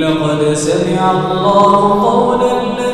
لقد سمع الله قول الذي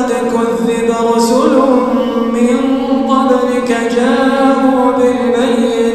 قد كذب رسل من قبلك جاءوا بالبينات.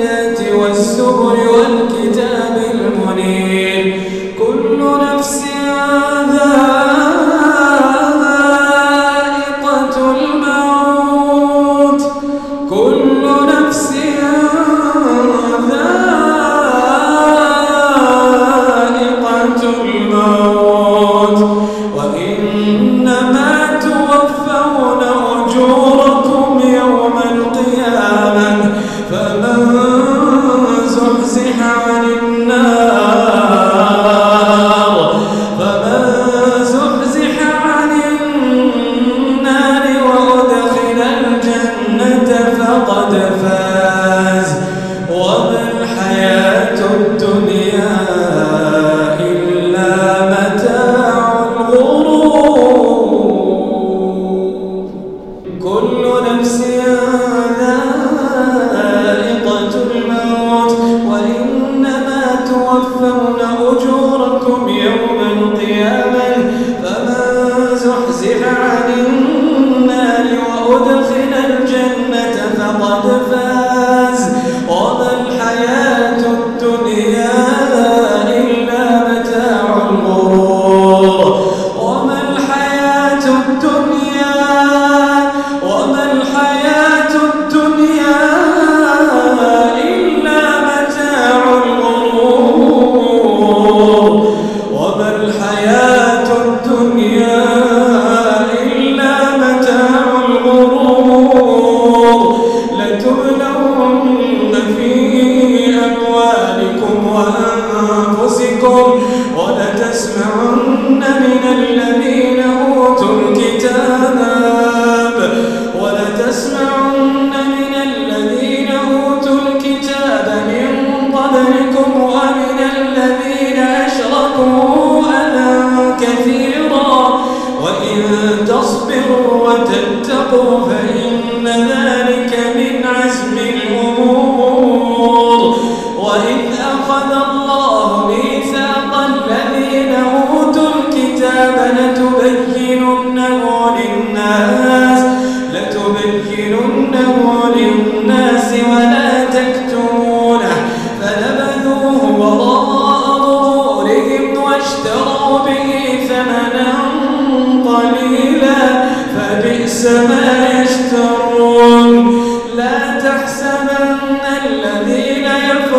تتقوا فإن ذلك من عزم الأمور. وإذ أخذ الله ميثاق الذين أوتوا الكتاب لتؤمنون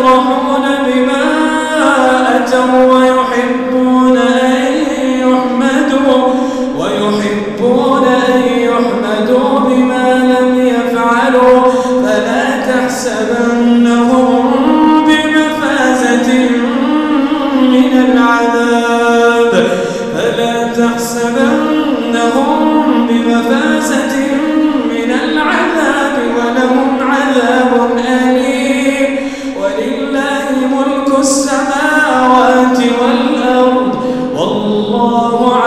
يفرحون بما أتوا ويحبون أن يحمدوا ويحبون أن يحمدوا بما لم يفعلوا فلا تحسبنهم بمفازة من العذاب فلا تحسبنهم بمفازة من العذاب ولهم عذاب أليم السماوات والأرض. والله عزيز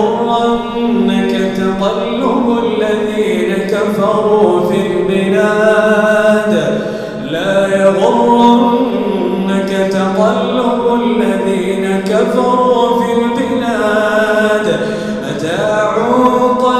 يغرنك تقلب الذين كفروا في البلاد. لا يغرنك تقلب الذين كفروا في البلاد. متاع قليل طيب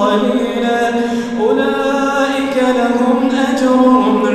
قليلا. أولئك لهم أجرهم